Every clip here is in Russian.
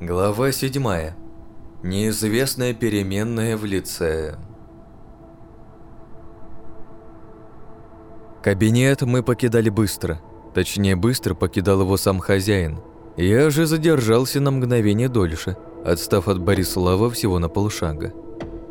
Глава 7. Неизвестная переменная в лице. Кабинет мы покидали быстро. Точнее, быстро покидал его сам хозяин. Я же задержался на мгновение дольше, отстав от Борислава всего на полшага.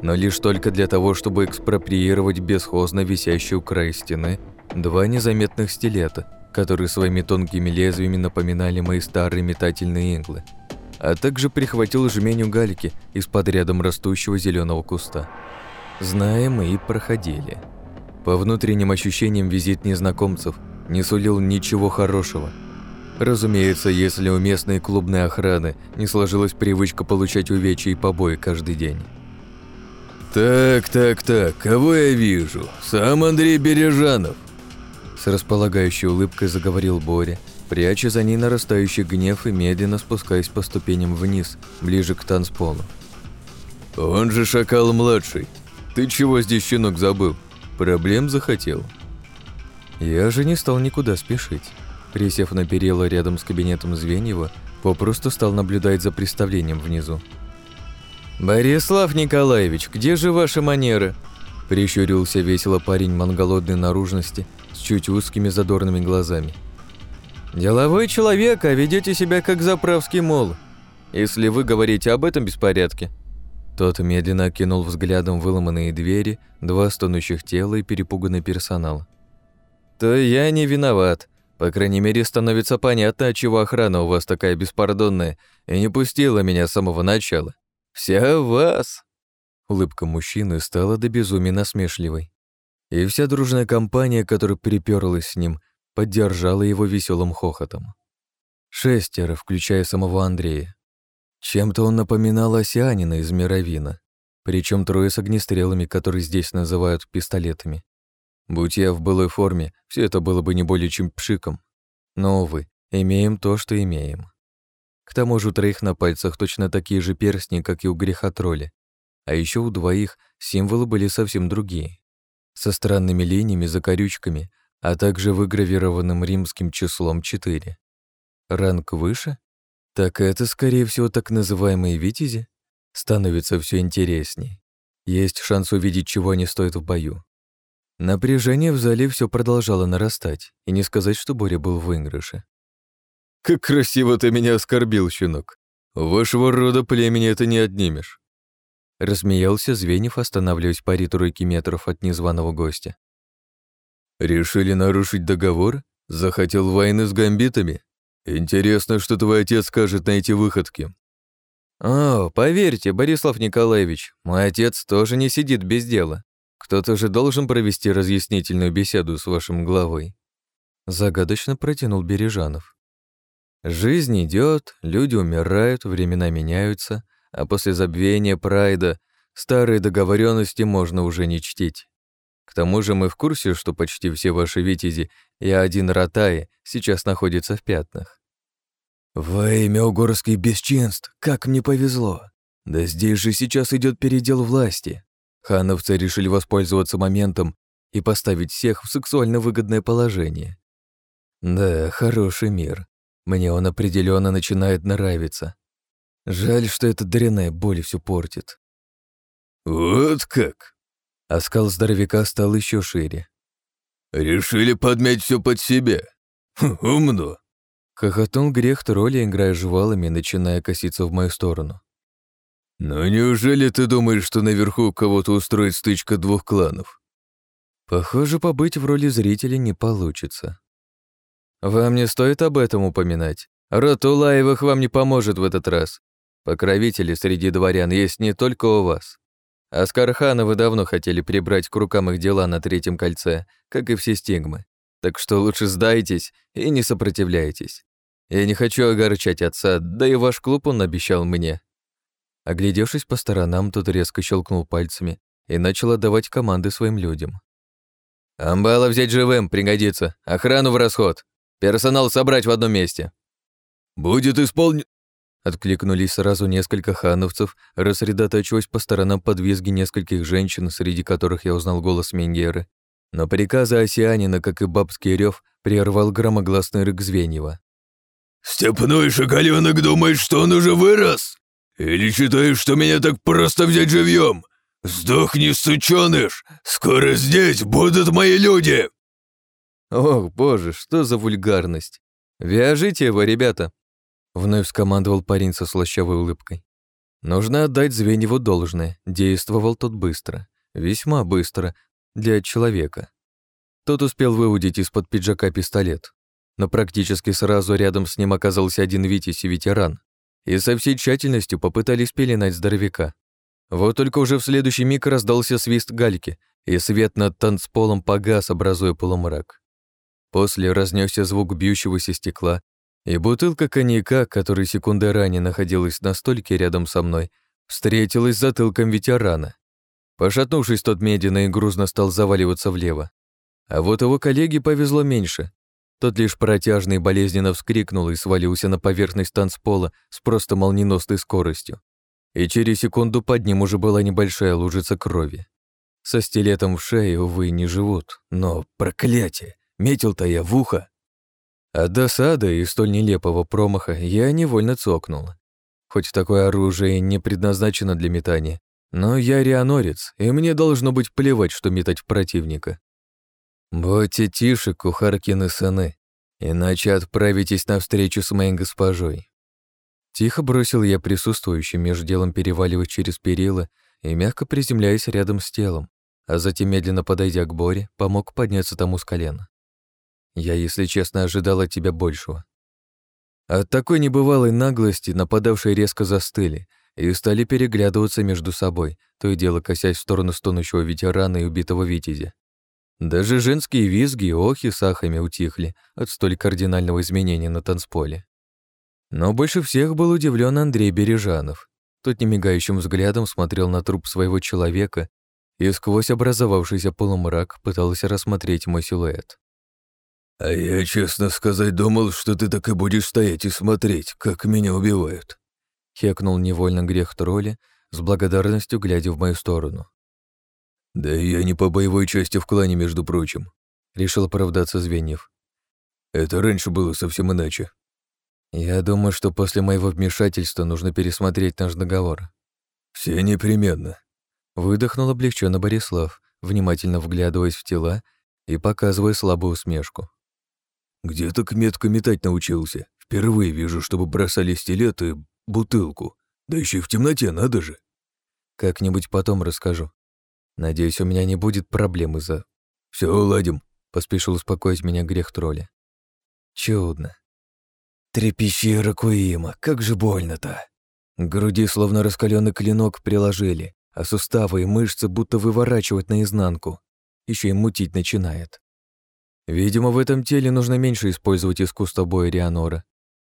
Но лишь только для того, чтобы экспроприировать бесхозно висящую у края стены два незаметных стилета, которые своими тонкими лезвиями напоминали мои старые метательные иглы – а также прихватил жменю гальки из-под рядом растущего зеленого куста. Зная, мы и проходили. По внутренним ощущениям визит незнакомцев не сулил ничего хорошего. Разумеется, если у местной клубной охраны не сложилась привычка получать увечья и побои каждый день. «Так, так, так, кого я вижу? Сам Андрей Бережанов!» С располагающей улыбкой заговорил Боря, пряча за ней нарастающий гнев и медленно спускаясь по ступеням вниз, ближе к танцполу. «Он же Шакал-младший. Ты чего здесь, щенок, забыл? Проблем захотел?» Я же не стал никуда спешить. Присев на перила рядом с кабинетом Звеньева, попросту стал наблюдать за представлением внизу. «Борислав Николаевич, где же ваши манеры?» Прищурился весело парень монголодной наружности с чуть узкими задорными глазами. «Деловой человек, а ведете себя как заправский мол. Если вы говорите об этом беспорядке». Тот медленно окинул взглядом выломанные двери, два стонущих тела и перепуганный персонал. «То я не виноват. По крайней мере, становится понятно, отчего охрана у вас такая беспардонная и не пустила меня с самого начала. Вся вас!» Улыбка мужчины стала до безумия насмешливой. И вся дружная компания, которая приперлась с ним, поддержала его веселым хохотом. Шестеро, включая самого Андрея. Чем-то он напоминал осянина из Мировина, причем трое с огнестрелами, которые здесь называют пистолетами. Будь я в былой форме, все это было бы не более чем пшиком. Но, увы, имеем то, что имеем. К тому же у троих на пальцах точно такие же перстни, как и у греха. А еще у двоих символы были совсем другие. Со странными линиями, закорючками, а также выгравированным римским числом 4. Ранг выше? Так это, скорее всего, так называемые витязи? Становится все интересней. Есть шанс увидеть, чего они стоят в бою. Напряжение в зале все продолжало нарастать, и не сказать, что Боря был в выигрыше. «Как красиво ты меня оскорбил, щенок! Вашего рода племени это не отнимешь!» Рассмеялся Звенев, останавливаясь паре тройки метров от незваного гостя. Решили нарушить договор? Захотел войны с гамбитами? Интересно, что твой отец скажет на эти выходки. О, поверьте, Борислав Николаевич, мой отец тоже не сидит без дела. Кто-то же должен провести разъяснительную беседу с вашим главой. Загадочно протянул Бережанов. Жизнь идет, люди умирают, времена меняются, а после забвения прайда старые договоренности можно уже не чтить. К тому же мы в курсе, что почти все ваши витязи и один Ратаи сейчас находятся в пятнах. Во имя угорских бесчинств, как мне повезло. Да здесь же сейчас идет передел власти. Хановцы решили воспользоваться моментом и поставить всех в сексуально выгодное положение. Да, хороший мир. Мне он определенно начинает нравиться. Жаль, что эта дрянная боль все портит. «Вот как!» Оскал а здоровяка стал еще шире. «Решили подмять все под себя? Хм, умно!» Хохотнул грех тролля, играя жвалами, начиная коситься в мою сторону. «Но неужели ты думаешь, что наверху кого-то устроит стычка двух кланов?» Похоже, побыть в роли зрителя не получится. Вам не стоит об этом упоминать. Род Улаевых вам не поможет в этот раз. Покровители среди дворян есть не только у вас. Аскархана вы давно хотели прибрать к рукам их дела на третьем кольце, как и все стигмы. Так что лучше сдайтесь и не сопротивляйтесь. Я не хочу огорчать отца, да и ваш клуб он обещал мне». Оглядевшись по сторонам, тот резко щелкнул пальцами и начал отдавать команды своим людям. «Амбала взять живым, пригодится. Охрану в расход. Персонал собрать в одном месте». «Будет исполнен...» Откликнулись сразу несколько хановцев, рассредоточиваясь по сторонам подвизги нескольких женщин, среди которых я узнал голос Менгеры. Но приказа Осианина, как и бабский рев, прервал громогласный рык Звеньева. Степной шоколенок думает, что он уже вырос? Или считаешь, что меня так просто взять живьем? Сдохни, сученыш! Скоро здесь будут мои люди!» Ох, боже, что за вульгарность! Вяжите его, ребята! Вновь скомандовал парень со слащавой улыбкой. Нужно отдать Звеньеву должное. Действовал тот быстро. Весьма быстро. Для человека. Тот успел выудить из-под пиджака пистолет. Но практически сразу рядом с ним оказался один Витязь и ветеран. И со всей тщательностью попытались пеленать здоровяка. Вот только уже в следующий миг раздался свист гальки, и свет над танцполом погас, образуя полумрак. После разнесся звук бьющегося стекла, и бутылка коньяка, которая секунды ранее находилась на столике рядом со мной, встретилась с затылком ветерана. Пошатнувшись, тот медленно и грузно стал заваливаться влево. А вот его коллеге повезло меньше. Тот лишь протяжно и болезненно вскрикнул и свалился на поверхность танцпола с просто молниеносной скоростью. И через секунду под ним уже была небольшая лужица крови. Со стилетом в шее, увы, не живут, но проклятие, метил-то я в ухо. От досады и столь нелепого промаха я невольно цокнул. Хоть такое оружие не предназначено для метания, но я рианорец, и мне должно быть плевать, что метать в противника. Будьте тише, кухаркины сыны, иначе отправитесь на встречу с моей госпожой. Тихо бросил я присутствующим, между делом переваливаясь через перила и мягко приземляясь рядом с телом, а затем, медленно подойдя к Боре, помог подняться тому с колена. Я, если честно, ожидал от тебя большего. От такой небывалой наглости нападавшие резко застыли и стали переглядываться между собой, то и дело косясь в сторону стонущего ветерана и убитого витязя. Даже женские визги и охи с ахами утихли от столь кардинального изменения на танцполе. Но больше всех был удивлен Андрей Бережанов. Тот немигающим взглядом смотрел на труп своего человека и сквозь образовавшийся полумрак пытался рассмотреть мой силуэт. «А я, честно сказать, думал, что ты так и будешь стоять и смотреть, как меня убивают», — хекнул невольно грех тролля, с благодарностью глядя в мою сторону. «Да я не по боевой части в клане, между прочим», — решил оправдаться Звеньев. «Это раньше было совсем иначе». «Я думаю, что после моего вмешательства нужно пересмотреть наш договор». «Все непременно», — выдохнул облегченно Борислав, внимательно вглядываясь в тела и показывая слабую усмешку. Где так метко метать научился? Впервые вижу, чтобы бросали стилет и бутылку. Да еще и в темноте, надо же. Как-нибудь потом расскажу. Надеюсь, у меня не будет проблем из-за... Все уладим, поспешил успокоить меня грех тролля. Чудно. Трепещи Ракуима, как же больно-то. Груди словно раскаленный клинок приложили, а суставы и мышцы будто выворачивать наизнанку. Еще и мутить начинает. Видимо, в этом теле нужно меньше использовать искусство боя Рианора.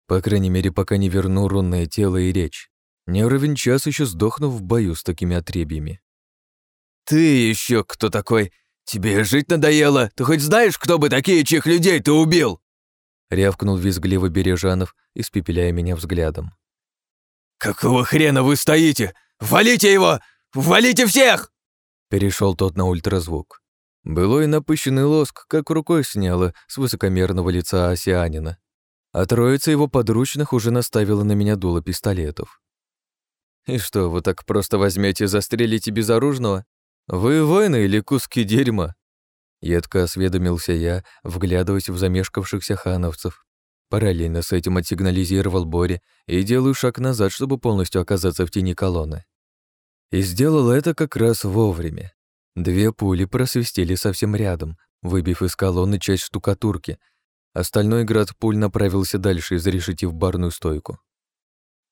По крайней мере, пока не верну рунное тело и речь. Не ровен час еще сдохну в бою с такими отребьями. «Ты еще кто такой? Тебе жить надоело? Ты хоть знаешь, кто бы такие, чьих людей ты убил?» Рявкнул визгливо Бережанов, испепеляя меня взглядом. «Какого хрена вы стоите? Валите его! Валите всех!» Перешел тот на ультразвук. Былой напыщенный лоск как рукой сняло с высокомерного лица осианина, а троица его подручных уже наставила на меня дуло пистолетов. «И что, вы так просто возьмете и застрелите безоружного? Вы воины или куски дерьма?» Едко осведомился я, вглядываясь в замешкавшихся хановцев. Параллельно с этим отсигнализировал Бори и делаю шаг назад, чтобы полностью оказаться в тени колонны. И сделал это как раз вовремя. Две пули просвистели совсем рядом, выбив из колонны часть штукатурки. Остальной град пуль направился дальше, изрешетив барную стойку.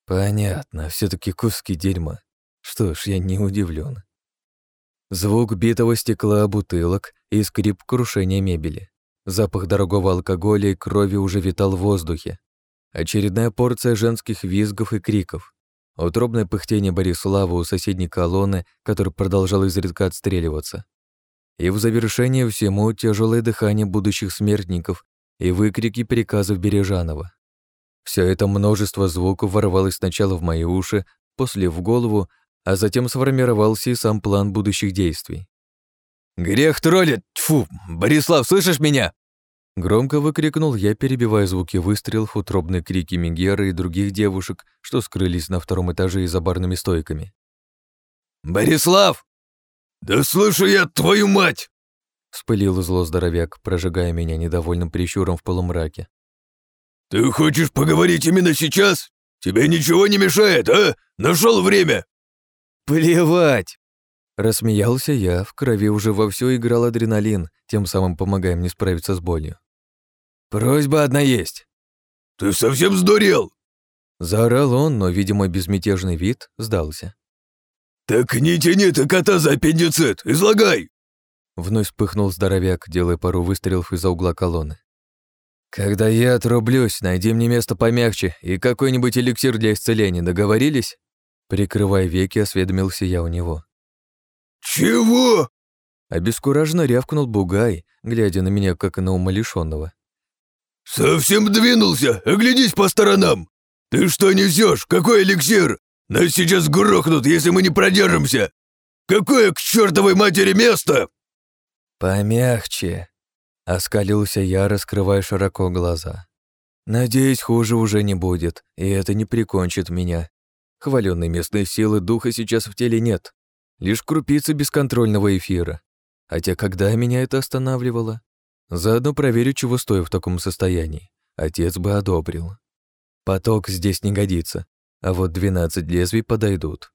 Понятно, все таки куски дерьма. Что ж, я не удивлен. Звук битого стекла бутылок и скрип крушения мебели. Запах дорогого алкоголя и крови уже витал в воздухе. Очередная порция женских визгов и криков. Утробное пыхтение Борислава у соседней колонны, который продолжал изредка отстреливаться. И в завершение всему тяжелое дыхание будущих смертников и выкрики приказов Бережанова. Все это множество звуков ворвалось сначала в мои уши, после в голову, а затем сформировался и сам план будущих действий. «Грех троллит! Тьфу! Борислав, слышишь меня?» Громко выкрикнул я, перебивая звуки выстрелов, утробные крики Мегеры и других девушек, что скрылись на втором этаже и за барными стойками. «Борислав!» «Да слышу я твою мать!» Вспылил зло здоровяк, прожигая меня недовольным прищуром в полумраке. «Ты хочешь поговорить именно сейчас? Тебе ничего не мешает, а? Нашел время!» «Плевать!» Рассмеялся я, в крови уже вовсю играл адреналин, тем самым помогая мне справиться с болью. «Просьба одна есть». «Ты совсем сдурел?» Заорал он, но, видимо, безмятежный вид сдался. «Так не тяни ты кота за аппендицит, излагай!» Вновь вспыхнул здоровяк, делая пару выстрелов из-за угла колонны. «Когда я отрублюсь, найди мне место помягче и какой-нибудь эликсир для исцеления, договорились?» Прикрывая веки, осведомился я у него. «Чего?» Обескураженно рявкнул Бугай, глядя на меня, как на умалишенного. «Совсем двинулся? Оглядись по сторонам! Ты что несешь? Какой эликсир? Нас сейчас грохнут, если мы не продержимся! Какое к чертовой матери место?» «Помягче», — оскалился я, раскрывая широко глаза. «Надеюсь, хуже уже не будет, и это не прикончит меня. Хваленной местной силы духа сейчас в теле нет, лишь крупицы бесконтрольного эфира. Хотя когда меня это останавливало? Заодно проверю, чего стою в таком состоянии. Отец бы одобрил. Поток здесь не годится, а вот двенадцать лезвий подойдут.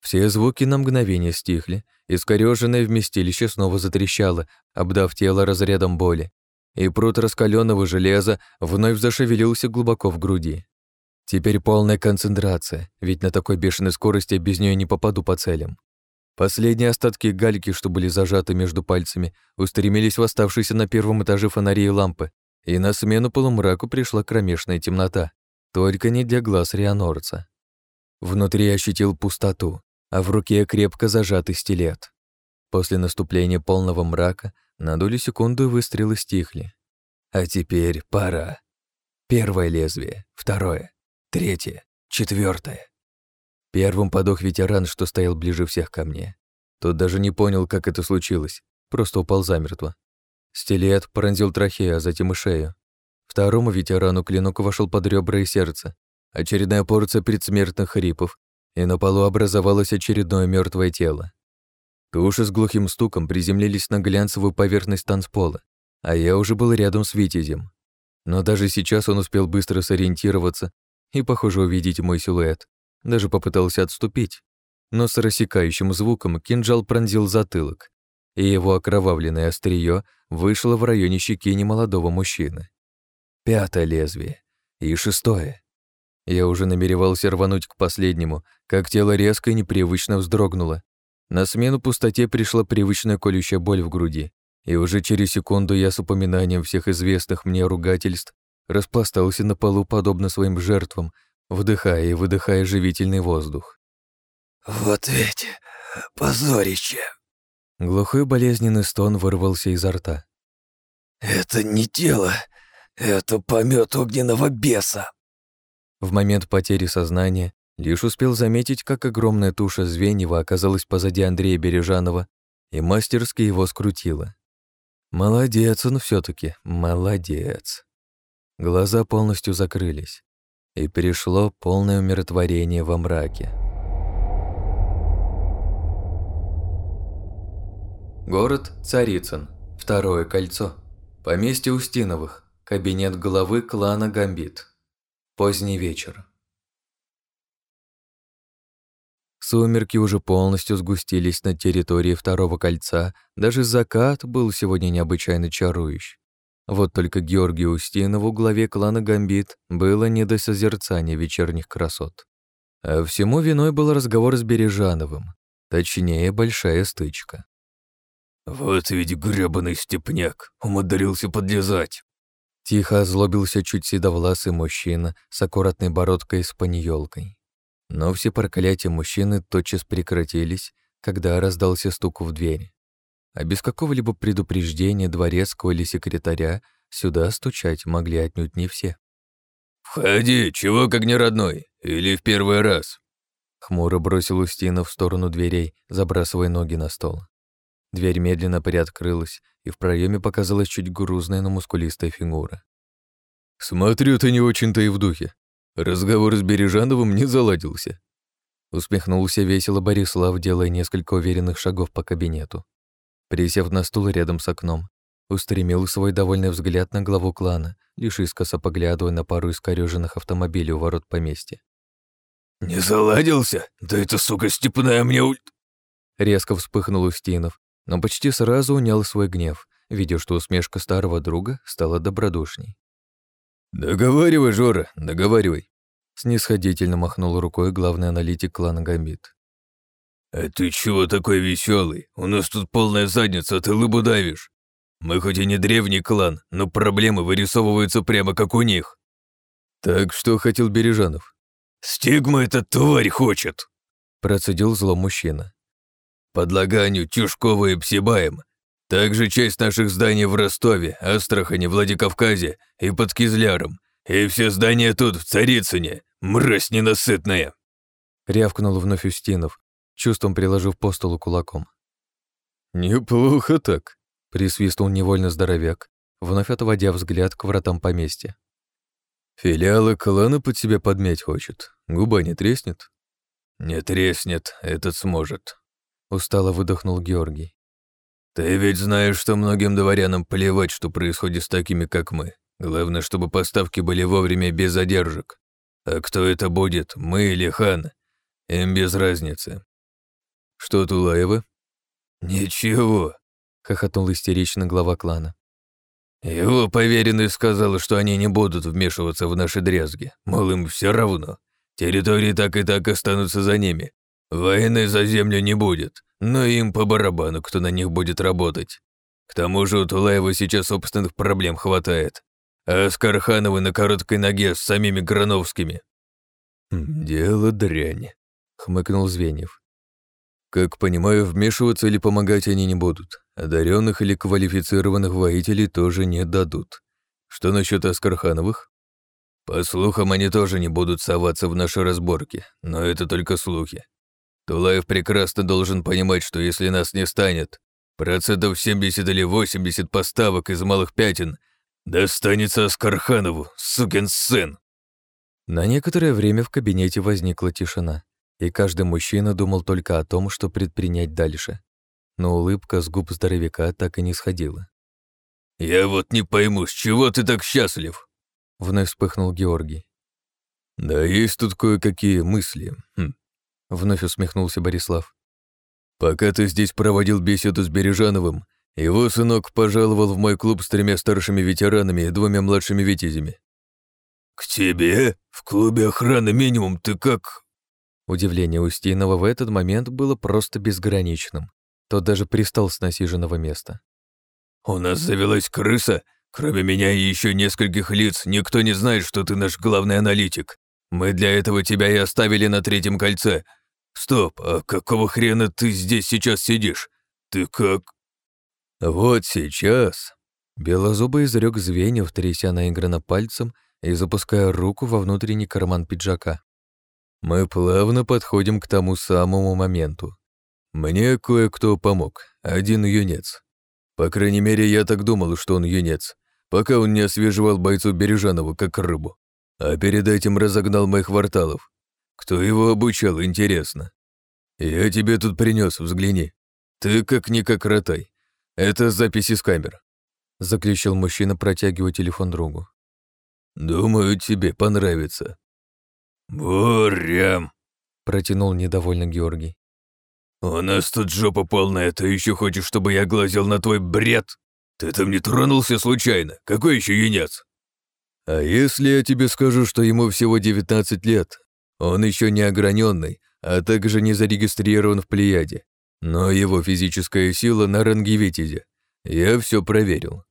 Все звуки на мгновение стихли, и скорёженное вместилище снова затрещало, обдав тело разрядом боли, и пруд раскаленного железа вновь зашевелился глубоко в груди. Теперь полная концентрация, ведь на такой бешеной скорости без нее не попаду по целям. Последние остатки гальки, что были зажаты между пальцами, устремились в оставшиеся на первом этаже фонари и лампы, и на смену полумраку пришла кромешная темнота, только не для глаз Рианорца. Внутри ощутил пустоту, а в руке крепко зажатый стилет. После наступления полного мрака на долю секунды выстрелы стихли. А теперь пора. Первое лезвие, второе, третье, четвертое. Первым подох ветеран, что стоял ближе всех ко мне. Тот даже не понял, как это случилось, просто упал замертво. Стилет пронзил трахею, а затем и шею. Второму ветерану клинок вошел под ребра и сердце. Очередная порция предсмертных хрипов, и на полу образовалось очередное мертвое тело. Туши с глухим стуком приземлились на глянцевую поверхность танцпола, а я уже был рядом с Витязем. Но даже сейчас он успел быстро сориентироваться и, похоже, увидеть мой силуэт. Даже попытался отступить, но с рассекающим звуком кинжал пронзил затылок, и его окровавленное острие вышло в районе щеки немолодого мужчины. Пятое лезвие и шестое. Я уже намеревался рвануть к последнему, как тело резко и непривычно вздрогнуло. На смену пустоте пришла привычная колющая боль в груди, и уже через секунду я с упоминанием всех известных мне ругательств распластался на полу подобно своим жертвам, вдыхая и выдыхая живительный воздух. «Вот ведь позорище!» Глухой болезненный стон вырвался изо рта. «Это не тело, это помет огненного беса!» В момент потери сознания лишь успел заметить, как огромная туша Звеньева оказалась позади Андрея Бережанова и мастерски его скрутила. Молодец он все таки молодец. Глаза полностью закрылись и перешло полное умиротворение во мраке. Город Царицын. Второе кольцо. Поместье Устиновых. Кабинет главы клана Гамбит. Поздний вечер. Сумерки уже полностью сгустились на территории второго кольца, даже закат был сегодня необычайно чарующий. Вот только Георгию Устинову, главе клана Гамбит, было не до созерцания вечерних красот. А всему виной был разговор с Бережановым, точнее, большая стычка. «Вот ведь грёбаный степняк, умудрился подлезать!» Тихо озлобился чуть седовласый мужчина с аккуратной бородкой с паньёлкой. Но все проклятия мужчины тотчас прекратились, когда раздался стук в дверь а без какого-либо предупреждения дворецкого или секретаря сюда стучать могли отнюдь не все. «Входи, чего как не родной? Или в первый раз?» Хмуро бросил Устинов в сторону дверей, забрасывая ноги на стол. Дверь медленно приоткрылась, и в проеме показалась чуть грузная, но мускулистая фигура. «Смотрю, ты не очень-то и в духе. Разговор с Бережановым не заладился». Усмехнулся весело Борислав, делая несколько уверенных шагов по кабинету. Присев на стул рядом с окном, устремил свой довольный взгляд на главу клана, лишь искоса поглядывая на пару искорёженных автомобилей у ворот поместья. «Не заладился? Да это, сука, степная мне уль...» Резко вспыхнул Устинов, но почти сразу унял свой гнев, видя, что усмешка старого друга стала добродушней. «Договаривай, Жора, договаривай», — снисходительно махнул рукой главный аналитик клана Гамбит. «А ты чего такой веселый? У нас тут полная задница, а ты лыбу давишь. Мы хоть и не древний клан, но проблемы вырисовываются прямо как у них». «Так что хотел Бережанов?» «Стигма этот тварь хочет», — процедил зло мужчина. «Подлаганию Тюшкова и Псибаем. Также часть наших зданий в Ростове, Астрахани, Владикавказе и под Кизляром. И все здания тут, в Царицыне. Мразь ненасытная!» Рявкнул вновь Устинов, чувством приложив по столу кулаком. «Неплохо так», — присвистнул невольно здоровяк, вновь отводя взгляд к вратам поместья. «Филиалы клана под себя подмять хочет. Губа не треснет?» «Не треснет, этот сможет», — устало выдохнул Георгий. «Ты ведь знаешь, что многим дворянам плевать, что происходит с такими, как мы. Главное, чтобы поставки были вовремя без задержек. А кто это будет, мы или хан? Им без разницы». «Что Тулаева?» «Ничего», — хохотнул истерично глава клана. «Его поверенный сказал, что они не будут вмешиваться в наши дрязги, мол, им все равно. Территории так и так останутся за ними. Войны за землю не будет но им по барабану, кто на них будет работать. К тому же у Тулаева сейчас собственных проблем хватает, а Скархановы на короткой ноге с самими Грановскими. «Хм, «Дело дрянь», — хмыкнул Звеньев. «Как понимаю, вмешиваться или помогать они не будут. Одаренных или квалифицированных воителей тоже не дадут. Что насчет Аскархановых?» «По слухам, они тоже не будут соваться в наши разборки, но это только слухи. Тулаев прекрасно должен понимать, что если нас не станет, процентов 70 или 80 поставок из малых пятен достанется Аскарханову, сукин сын. На некоторое время в кабинете возникла тишина, и каждый мужчина думал только о том, что предпринять дальше. Но улыбка с губ здоровяка так и не сходила. «Я вот не пойму, с чего ты так счастлив?» Вновь вспыхнул Георгий. «Да есть тут кое-какие мысли. Хм. Вновь усмехнулся Борислав. «Пока ты здесь проводил беседу с Бережановым, его сынок пожаловал в мой клуб с тремя старшими ветеранами и двумя младшими витязями». «К тебе? В клубе охраны минимум ты как...» Удивление Устинова в этот момент было просто безграничным. Тот даже пристал с насиженного места. «У нас завелась крыса. Кроме меня и еще нескольких лиц, никто не знает, что ты наш главный аналитик. Мы для этого тебя и оставили на третьем кольце. Стоп, а какого хрена ты здесь сейчас сидишь? Ты как...» «Вот сейчас...» Белозубый изрек звеньев, тряся наигранно пальцем и запуская руку во внутренний карман пиджака. «Мы плавно подходим к тому самому моменту. Мне кое-кто помог, один юнец. По крайней мере, я так думал, что он юнец, пока он не освеживал бойцу Бережанова как рыбу. А перед этим разогнал моих кварталов. Кто его обучал, интересно. Я тебе тут принес, взгляни. Ты как-никак ротай. Это записи с камер. Заключил мужчина, протягивая телефон другу. Думаю, тебе понравится. Бурям, протянул недовольно Георгий. У нас тут жопа полная, ты еще хочешь, чтобы я глазел на твой бред? Ты там не тронулся случайно? Какой еще юнец? А если я тебе скажу, что ему всего 19 лет, он еще не ограненный, а также не зарегистрирован в Плеяде, но его физическая сила на ранге Витязя. Я все проверил.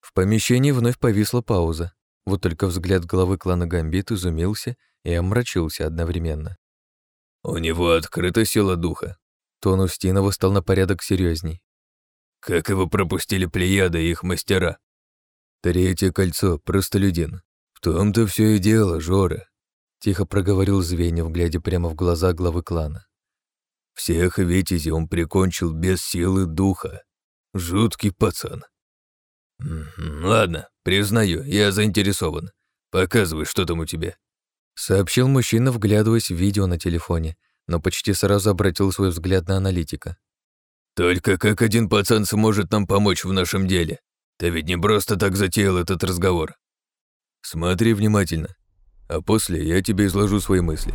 В помещении вновь повисла пауза. Вот только взгляд главы клана Гамбит изумился и омрачился одновременно. «У него открыта сила духа». Тон Устинова стал на порядок серьезней. «Как его пропустили Плеяда и их мастера?» «Третье кольцо, простолюдин. В том-то все и дело, Жора», — тихо проговорил Звеньев, глядя прямо в глаза главы клана. Всех Витязи он прикончил без силы духа. Жуткий пацан. «Ладно, признаю, я заинтересован. Показывай, что там у тебя», — сообщил мужчина, вглядываясь в видео на телефоне, но почти сразу обратил свой взгляд на аналитика. «Только как один пацан сможет нам помочь в нашем деле? Ты ведь не просто так затеял этот разговор. Смотри внимательно, а после я тебе изложу свои мысли».